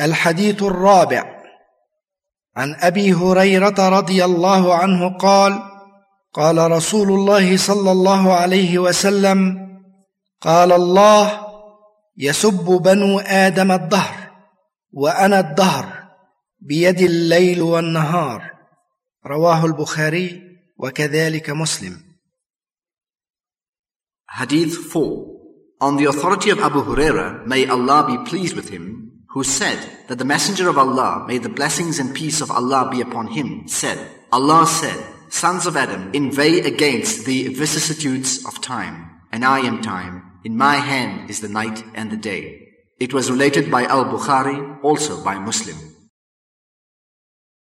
الحديث الرابع. عن أبي هريرة رضي الله عنه قال قال رسول الله صلى الله عليه وسلم قال الله يسب بنو آدم الدهر وأنا الدهر بيد الليل والنهار. رواه البخاري وكذلك مسلم. Hadith 4 On the authority of Abu Huraira, may Allah be pleased with him, who said that the Messenger of Allah, may the blessings and peace of Allah be upon him, said, Allah said, Sons of Adam, inveigh against the vicissitudes of time, and I am time. In my hand is the night and the day. It was related by Al-Bukhari, also by Muslim.